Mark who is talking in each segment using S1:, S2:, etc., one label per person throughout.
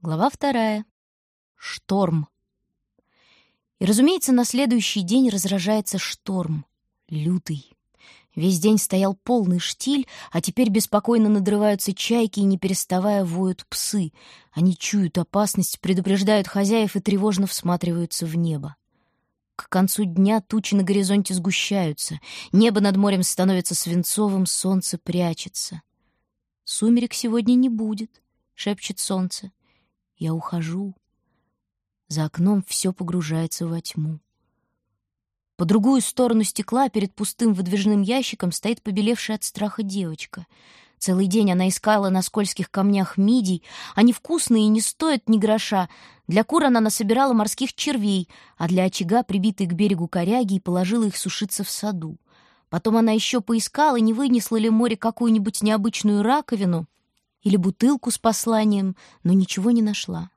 S1: Глава вторая. Шторм. И, разумеется, на следующий день разражается шторм. Лютый. Весь день стоял полный штиль, а теперь беспокойно надрываются чайки и, не переставая, воют псы. Они чуют опасность, предупреждают хозяев и тревожно всматриваются в небо. К концу дня тучи на горизонте сгущаются, небо над морем становится свинцовым, солнце прячется. «Сумерек сегодня не будет», — шепчет солнце. Я ухожу. За окном все погружается во тьму. По другую сторону стекла перед пустым выдвижным ящиком стоит побелевшая от страха девочка. Целый день она искала на скользких камнях мидий. Они вкусные и не стоят ни гроша. Для кур она насобирала морских червей, а для очага, прибитой к берегу коряги, и положила их сушиться в саду. Потом она еще поискала, не вынесла ли море какую-нибудь необычную раковину, или бутылку с посланием, но ничего не нашла.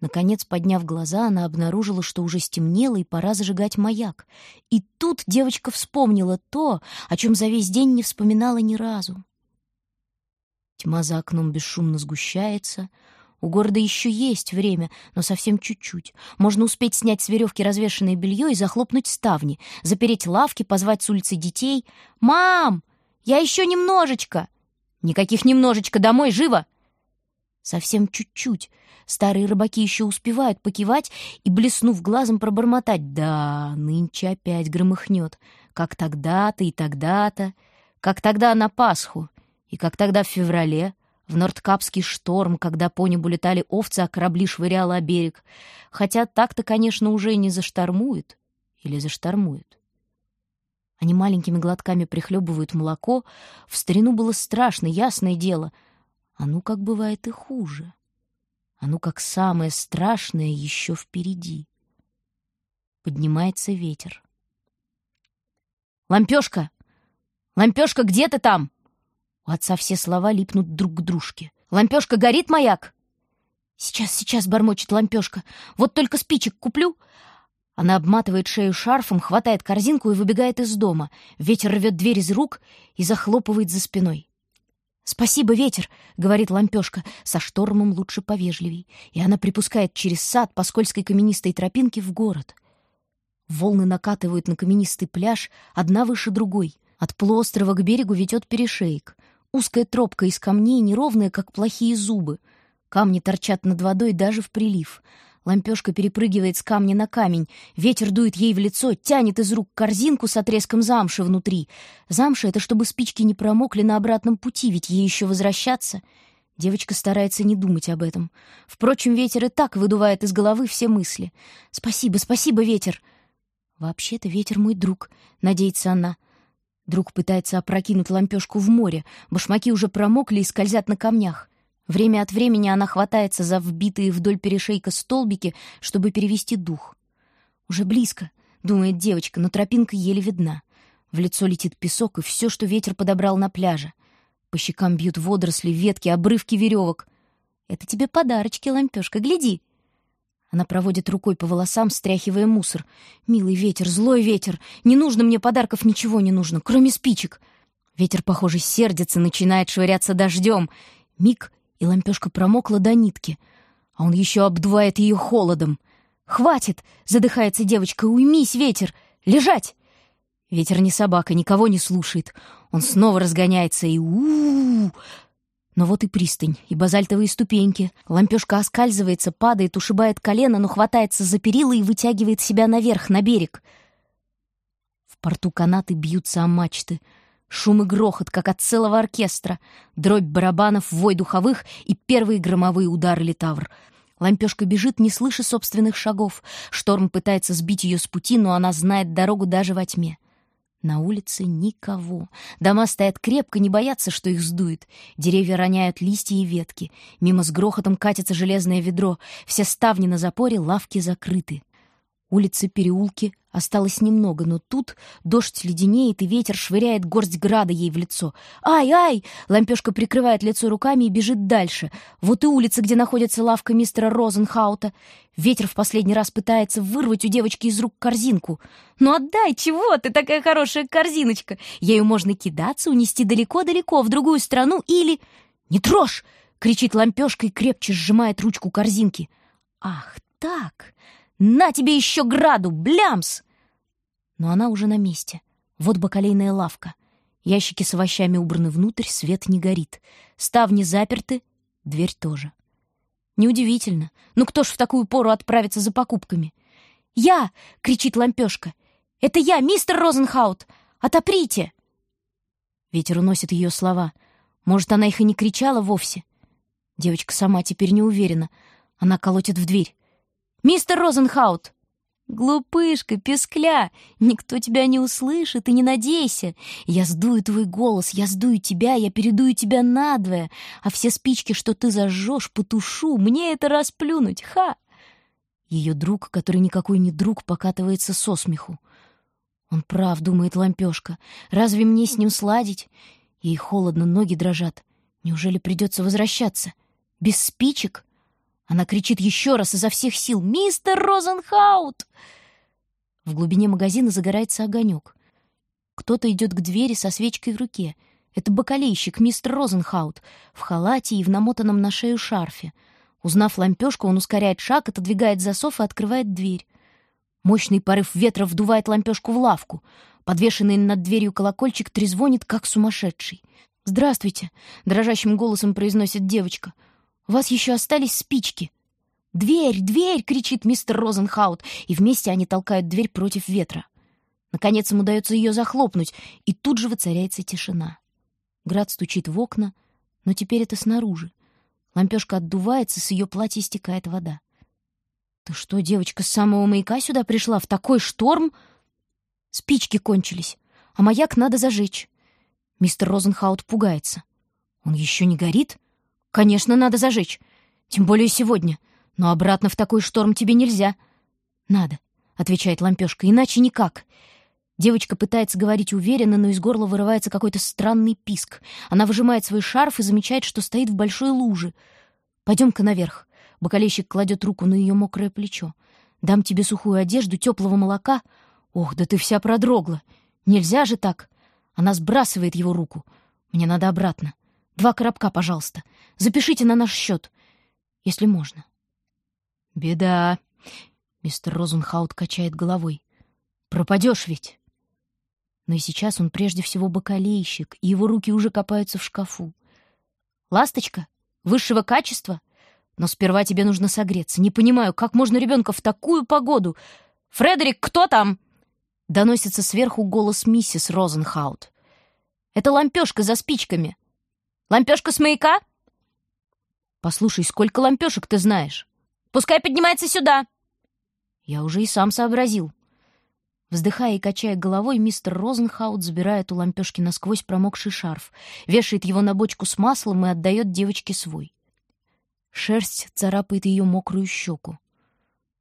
S1: Наконец, подняв глаза, она обнаружила, что уже стемнело и пора зажигать маяк. И тут девочка вспомнила то, о чем за весь день не вспоминала ни разу. Тьма за окном бесшумно сгущается. У города еще есть время, но совсем чуть-чуть. Можно успеть снять с веревки развешанное белье и захлопнуть ставни, запереть лавки, позвать с улицы детей. «Мам! Я еще немножечко!» Никаких немножечко домой, живо!» Совсем чуть-чуть. Старые рыбаки еще успевают покивать и, блеснув глазом, пробормотать. «Да, нынче опять громыхнет. Как тогда-то и тогда-то. Как тогда на Пасху. И как тогда в феврале. В Нордкапский шторм, когда по небу летали овцы, а корабли швыряло о берег. Хотя так-то, конечно, уже не заштормует. Или заштормует. Они маленькими глотками прихлебывают молоко. В старину было страшно, ясное дело. А ну, как бывает и хуже. А ну, как самое страшное еще впереди. Поднимается ветер. «Лампешка! Лампешка, где ты там?» У отца все слова липнут друг к дружке. «Лампешка, горит маяк?» «Сейчас, сейчас», — бормочет лампешка. «Вот только спичек куплю, она обматывает шею шарфом, хватает корзинку и выбегает из дома. Ветер рвет дверь из рук и захлопывает за спиной. «Спасибо, ветер!» — говорит лампешка. Со штормом лучше повежливей. И она припускает через сад по скользкой каменистой тропинке в город. Волны накатывают на каменистый пляж, одна выше другой. От полуострова к берегу ведет перешейк. Узкая тропка из камней, неровная, как плохие зубы. Камни торчат над водой даже в прилив. Лампешка перепрыгивает с камня на камень, ветер дует ей в лицо, тянет из рук корзинку с отрезком замши внутри. Замша — это чтобы спички не промокли на обратном пути, ведь ей еще возвращаться. Девочка старается не думать об этом. Впрочем, ветер и так выдувает из головы все мысли. «Спасибо, спасибо, ветер!» «Вообще-то ветер мой друг», — надеется она. Друг пытается опрокинуть лампешку в море. Башмаки уже промокли и скользят на камнях. Время от времени она хватается за вбитые вдоль перешейка столбики, чтобы перевести дух. «Уже близко», — думает девочка, но тропинка еле видна. В лицо летит песок и все, что ветер подобрал на пляже. По щекам бьют водоросли, ветки, обрывки веревок. «Это тебе подарочки, лампешка, гляди!» Она проводит рукой по волосам, стряхивая мусор. «Милый ветер, злой ветер! Не нужно мне подарков, ничего не нужно, кроме спичек!» Ветер, похоже, сердится, начинает швыряться дождем. Миг, и лампешка промокла до нитки, а он еще обдувает ее холодом. «Хватит!» — задыхается девочка. «Уймись, ветер! Лежать!» Ветер не собака, никого не слушает. Он снова разгоняется и у, -у, -у, Но вот и пристань, и базальтовые ступеньки. Лампешка оскальзывается, падает, ушибает колено, но хватается за перила и вытягивает себя наверх, на берег. В порту канаты бьются о мачты — Шум и грохот, как от целого оркестра, дробь барабанов, вой духовых и первые громовые удары литавр. Лампешка бежит, не слыша собственных шагов. Шторм пытается сбить ее с пути, но она знает дорогу даже во тьме. На улице никого. Дома стоят крепко, не боятся, что их сдует. Деревья роняют листья и ветки. Мимо с грохотом катится железное ведро. Все ставни на запоре, лавки закрыты. Улицы, переулки, осталось немного, но тут дождь леденеет, и ветер швыряет горсть града ей в лицо. «Ай, ай!» Лампешка прикрывает лицо руками и бежит дальше. Вот и улица, где находится лавка мистера Розенхаута. Ветер в последний раз пытается вырвать у девочки из рук корзинку. «Ну отдай, чего ты, такая хорошая корзиночка? Ею можно кидаться, унести далеко-далеко, в другую страну или...» «Не трожь!» — кричит лампешка и крепче сжимает ручку корзинки. «Ах, так! На тебе еще граду! Блямс!» Но она уже на месте. Вот бакалейная лавка. Ящики с овощами убраны внутрь, свет не горит. Ставни заперты, дверь тоже. Неудивительно. Ну кто ж в такую пору отправится за покупками? «Я!» — кричит лампешка. «Это я, мистер Розенхаут! Отоприте!» Ветер уносит ее слова. Может, она их и не кричала вовсе. Девочка сама теперь не уверена. Она колотит в дверь. «Мистер Розенхаут!» «Глупышка, пескля! Никто тебя не услышит и не надейся! Я сдую твой голос, я сдую тебя, я передую тебя надвое, а все спички, что ты зажжешь, потушу, мне это расплюнуть, ха!» Ее друг, который никакой не друг, покатывается со смеху. «Он прав», — думает лампешка. «Разве мне с ним сладить?» Ей холодно, ноги дрожат. Неужели придется возвращаться? Без спичек? Она кричит еще раз изо всех сил «Мистер Розенхаут!» В глубине магазина загорается огонек. Кто-то идет к двери со свечкой в руке. Это бакалейщик, мистер Розенхаут, в халате и в намотанном на шею шарфе. Узнав лампешку, он ускоряет шаг, отодвигает засов и открывает дверь. Мощный порыв ветра вдувает лампешку в лавку. Подвешенный над дверью колокольчик трезвонит, как сумасшедший. «Здравствуйте!» — дрожащим голосом произносит девочка — у вас еще остались спички. «Дверь! Дверь!» — кричит мистер Розенхаут, и вместе они толкают дверь против ветра. Наконец им удается ее захлопнуть, и тут же воцаряется тишина. Град стучит в окна, но теперь это снаружи. Лампешка отдувается, с ее платья стекает вода. «Ты что, девочка, с самого маяка сюда пришла? В такой шторм?» Спички кончились, а маяк надо зажечь. Мистер Розенхаут пугается. «Он еще не горит?» Конечно, надо зажечь. Тем более сегодня. Но обратно в такой шторм тебе нельзя. Надо, отвечает лампешка, иначе никак. Девочка пытается говорить уверенно, но из горла вырывается какой-то странный писк. Она выжимает свой шарф и замечает, что стоит в большой луже. Пойдем-ка наверх. Бокалейщик кладет руку на ее мокрое плечо. Дам тебе сухую одежду, теплого молока. Ох, да ты вся продрогла. Нельзя же так. Она сбрасывает его руку. Мне надо обратно. Два коробка, пожалуйста. Запишите на наш счет, если можно. Беда. Мистер Розенхаут качает головой. Пропадешь ведь. Но и сейчас он прежде всего бокалейщик, и его руки уже копаются в шкафу. Ласточка? Высшего качества? Но сперва тебе нужно согреться. Не понимаю, как можно ребенка в такую погоду? Фредерик, кто там? Доносится сверху голос миссис Розенхаут. Это лампешка за спичками. Лампешка с маяка? Послушай, сколько лампешек ты знаешь? Пускай поднимается сюда. Я уже и сам сообразил. Вздыхая и качая головой, мистер Розенхаут забирает у лампешки насквозь промокший шарф, вешает его на бочку с маслом и отдает девочке свой. Шерсть царапает ее мокрую щеку.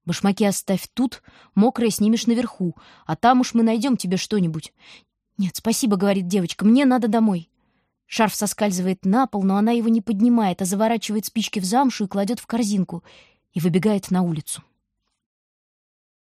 S1: Башмаки оставь тут, мокрое снимешь наверху, а там уж мы найдем тебе что-нибудь. Нет, спасибо, говорит девочка, мне надо домой. Шарф соскальзывает на пол, но она его не поднимает, а заворачивает спички в замшу и кладет в корзинку и выбегает на улицу.